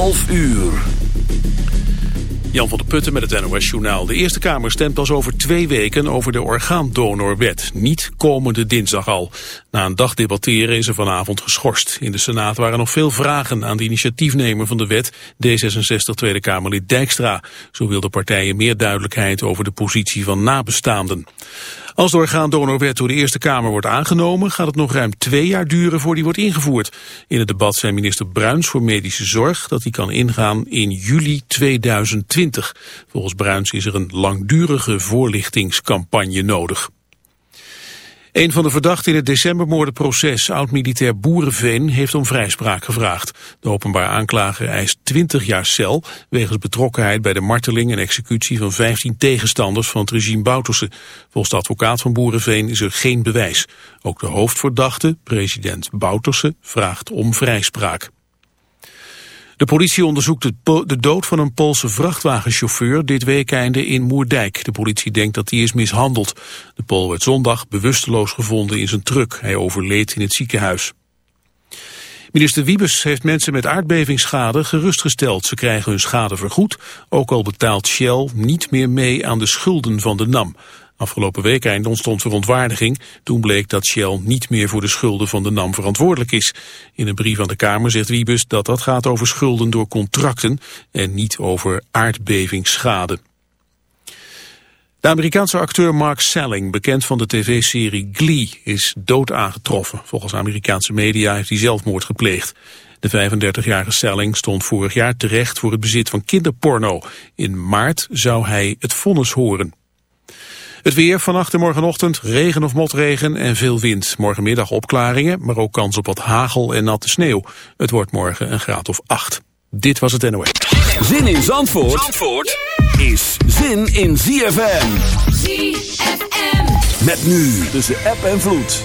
11 uur. Jan van der Putten met het NOS-journaal. De Eerste Kamer stemt pas over twee weken over de orgaandonorwet. Niet komende dinsdag al. Na een dag debatteren is er vanavond geschorst. In de Senaat waren nog veel vragen aan de initiatiefnemer van de wet, D66 Tweede Kamerlid Dijkstra. Zo wil de partijen meer duidelijkheid over de positie van nabestaanden. Als de orgaandonorwet door de Eerste Kamer wordt aangenomen... gaat het nog ruim twee jaar duren voor die wordt ingevoerd. In het debat zei minister Bruins voor Medische Zorg... dat die kan ingaan in juli 2020. Volgens Bruins is er een langdurige voorlichtingscampagne nodig. Een van de verdachten in het decembermoordenproces, oud-militair Boerenveen, heeft om vrijspraak gevraagd. De openbaar aanklager eist 20 jaar cel wegens betrokkenheid bij de marteling en executie van 15 tegenstanders van het regime Bouterse. Volgens de advocaat van Boerenveen is er geen bewijs. Ook de hoofdverdachte, president Bouterse, vraagt om vrijspraak. De politie onderzoekt de dood van een Poolse vrachtwagenchauffeur dit weekende in Moerdijk. De politie denkt dat hij is mishandeld. De Pool werd zondag bewusteloos gevonden in zijn truck. Hij overleed in het ziekenhuis. Minister Wiebes heeft mensen met aardbevingsschade gerustgesteld. Ze krijgen hun schade vergoed, ook al betaalt Shell niet meer mee aan de schulden van de NAM. Afgelopen weekend ontstond verontwaardiging. Toen bleek dat Shell niet meer voor de schulden van de NAM verantwoordelijk is. In een brief aan de Kamer zegt Wiebes dat dat gaat over schulden door contracten en niet over aardbevingsschade. De Amerikaanse acteur Mark Selling, bekend van de tv-serie Glee, is dood aangetroffen. Volgens Amerikaanse media heeft hij zelfmoord gepleegd. De 35-jarige Selling stond vorig jaar terecht voor het bezit van kinderporno. In maart zou hij het vonnis horen. Het weer vannacht en morgenochtend, regen of motregen en veel wind. Morgenmiddag opklaringen, maar ook kans op wat hagel en natte sneeuw. Het wordt morgen een graad of 8. Dit was het NOS. Zin in Zandvoort, Zandvoort is zin in ZFM. ZFM. Met nu tussen app en vloed.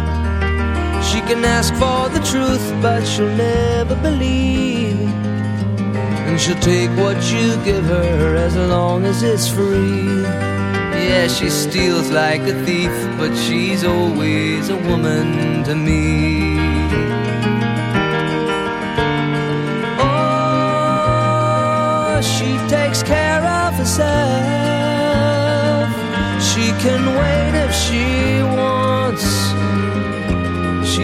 She can ask for the truth, but she'll never believe. And she'll take what you give her as long as it's free. Yeah, she steals like a thief, but she's always a woman to me. Oh, she takes care of herself. She can wait if she wants.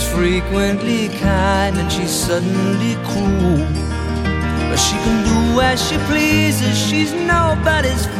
Is frequently kind and she's suddenly cruel. But she can do as she pleases, she's nobody's.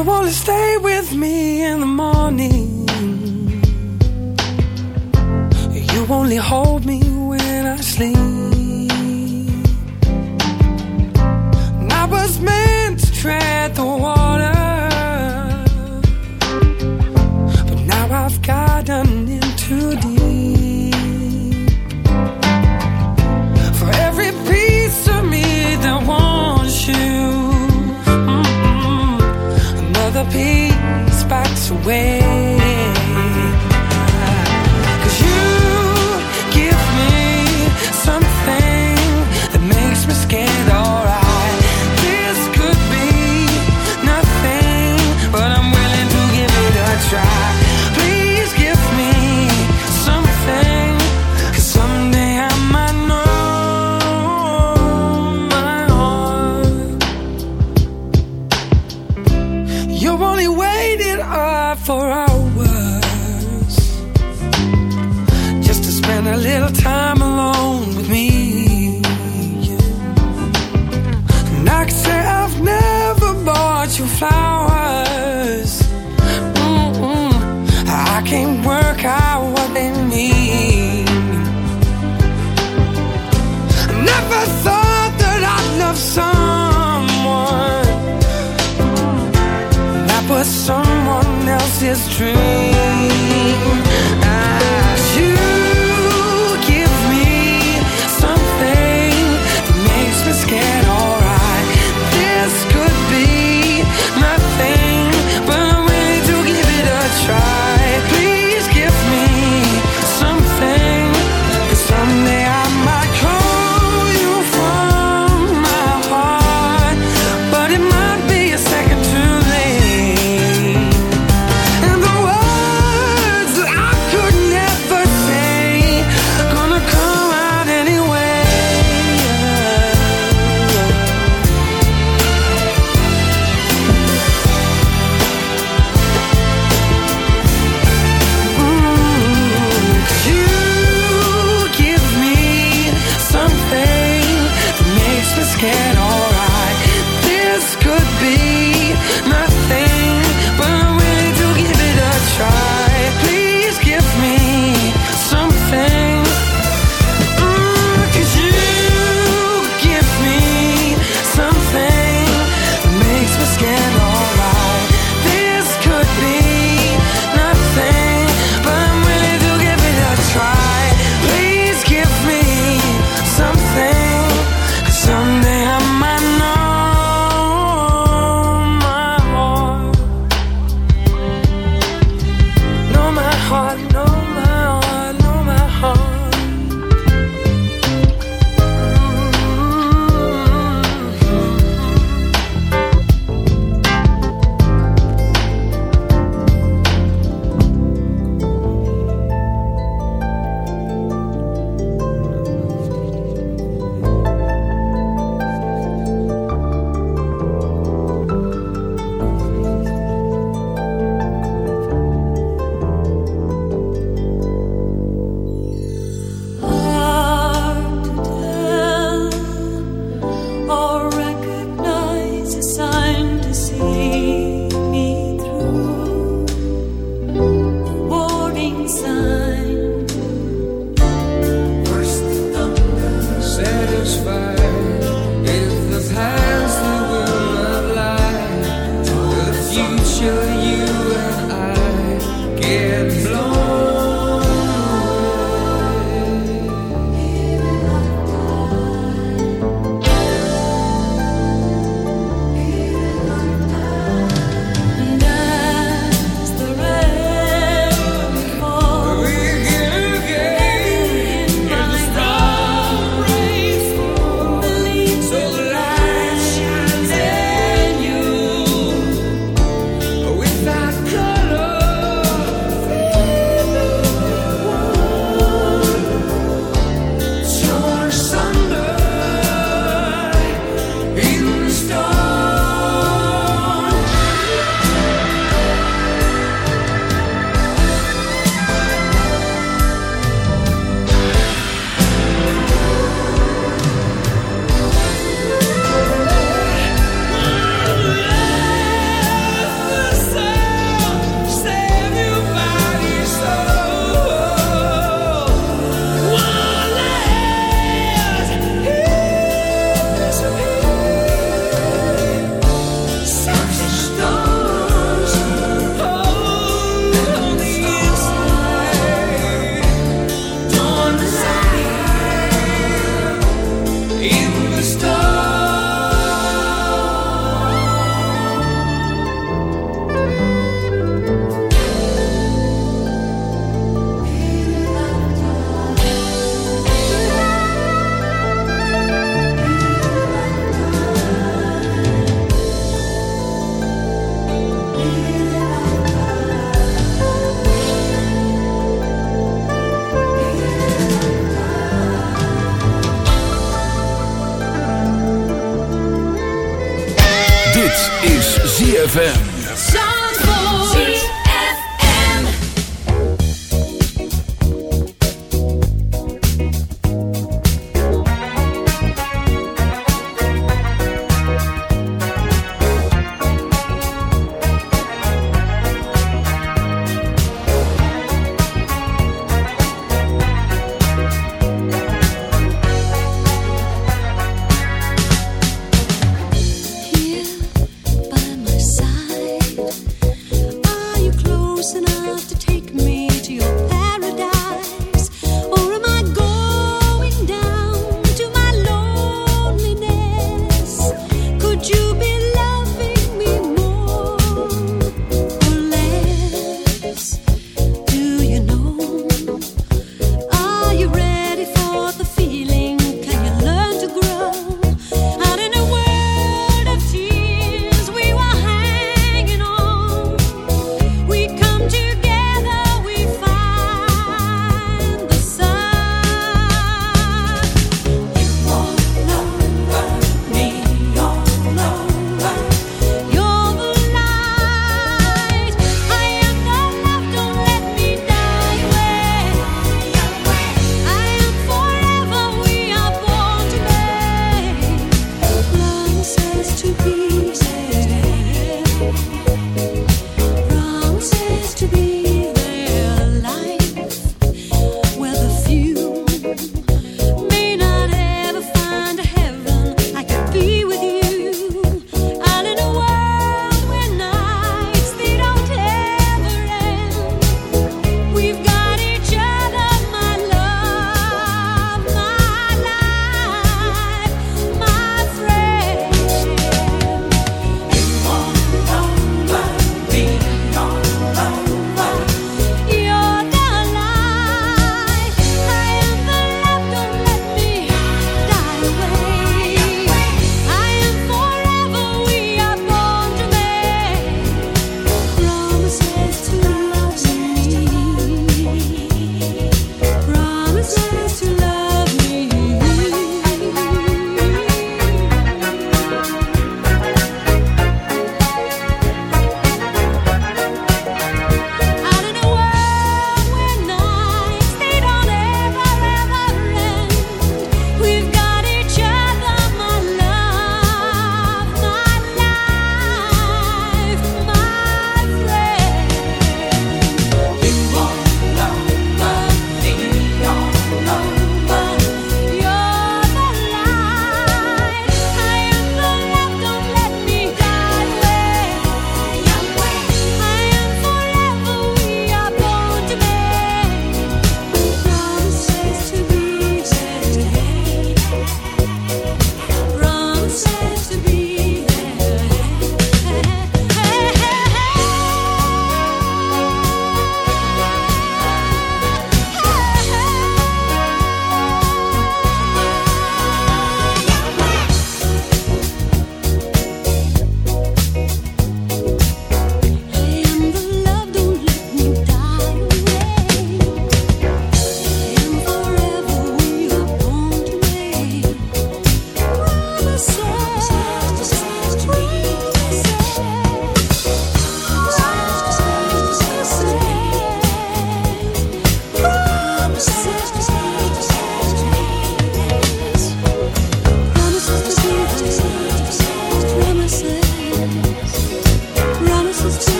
You wanna stay with me in the morning. You only hold me when I sleep. And I was meant to tread the water.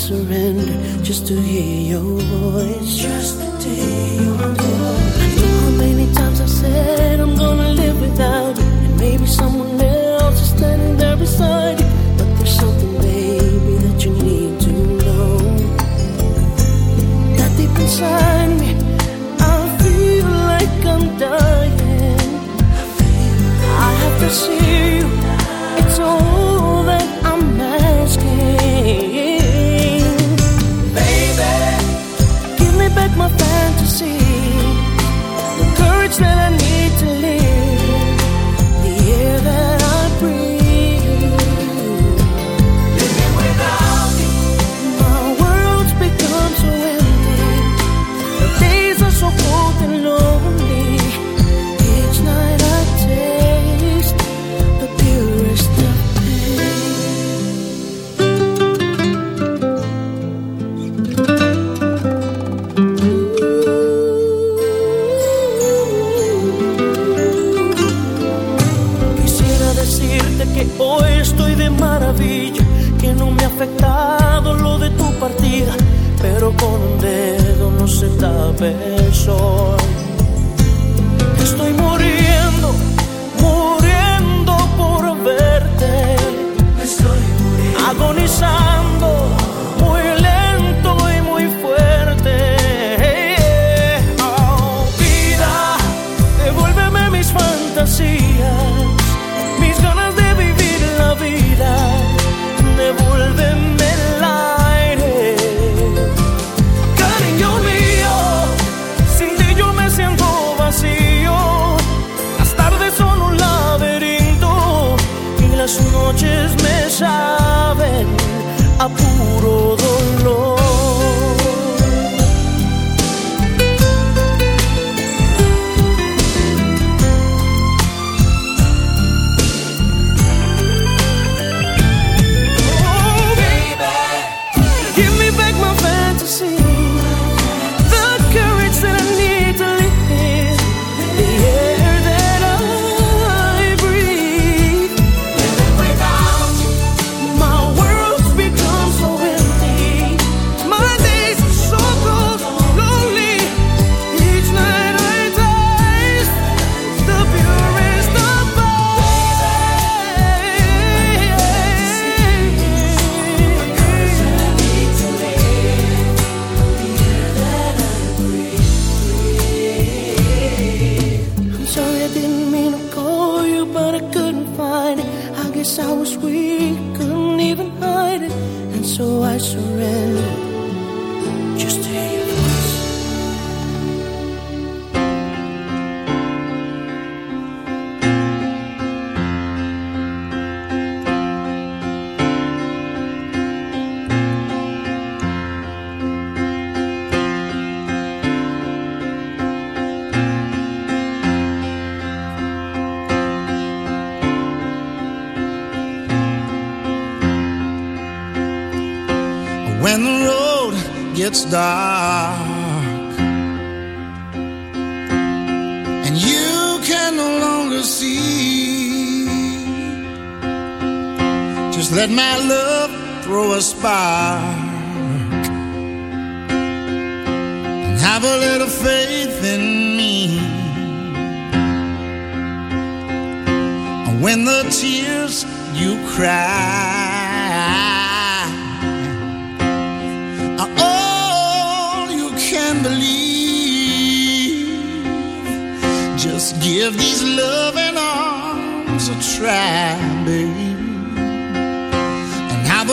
Surrendered just to hear your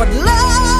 what love